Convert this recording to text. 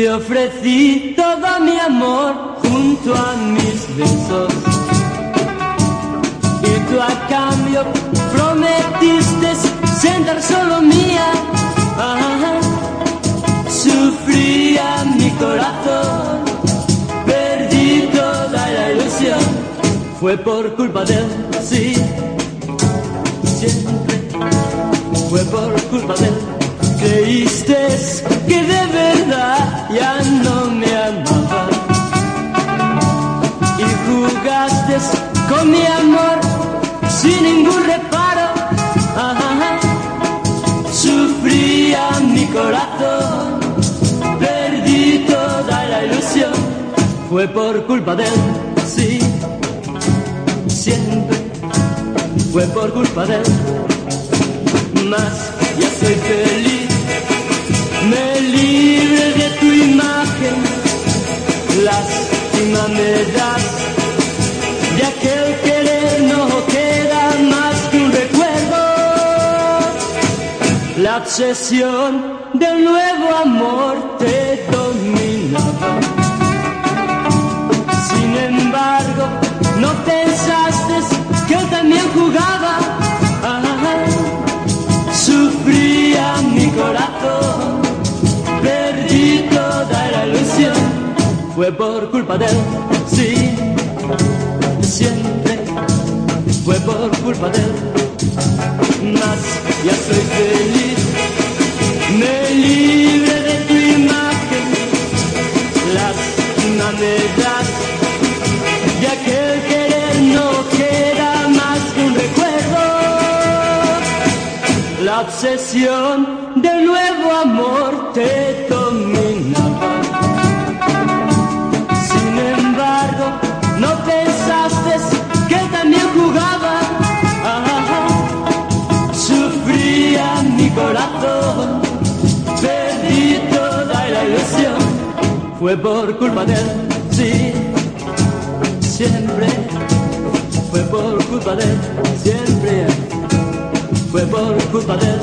Te ofrecí todo mi amor junto a mis besos. Y tú a cambio prometiste sentar solo mía. Ah, sufría mi corazón, perdí toda la ilusión. Fue por culpa de él, sí, siempre fue por culpa de él. Creíste que de con mi amor sin ningún reparo. Sufría mi corazón, perdí toda la ilusión. Fue por culpa de él, sí, siempre fue por culpa de él. Más ya soy feliz, me libre de tu imagen, lástima me das de aquel querer no queda más que un recuerdo. La obsesión del nuevo amor te dominaba. Sin embargo, no pensaste que él también jugaba. Sufría mi corazón, perdí toda la ilusión. Fue por culpa de él, sí, siempre fue por culpa de él. Mas ya soy feliz, me libre de tu imagen, lástima me das, de aquel querer no queda más que un recuerdo. La obsesión del nuevo amor te dominaba. Corazón, perdí toda la ilusión. Fue por culpa de él, sí, siempre. Fue por culpa de él, siempre. Fue por culpa de él,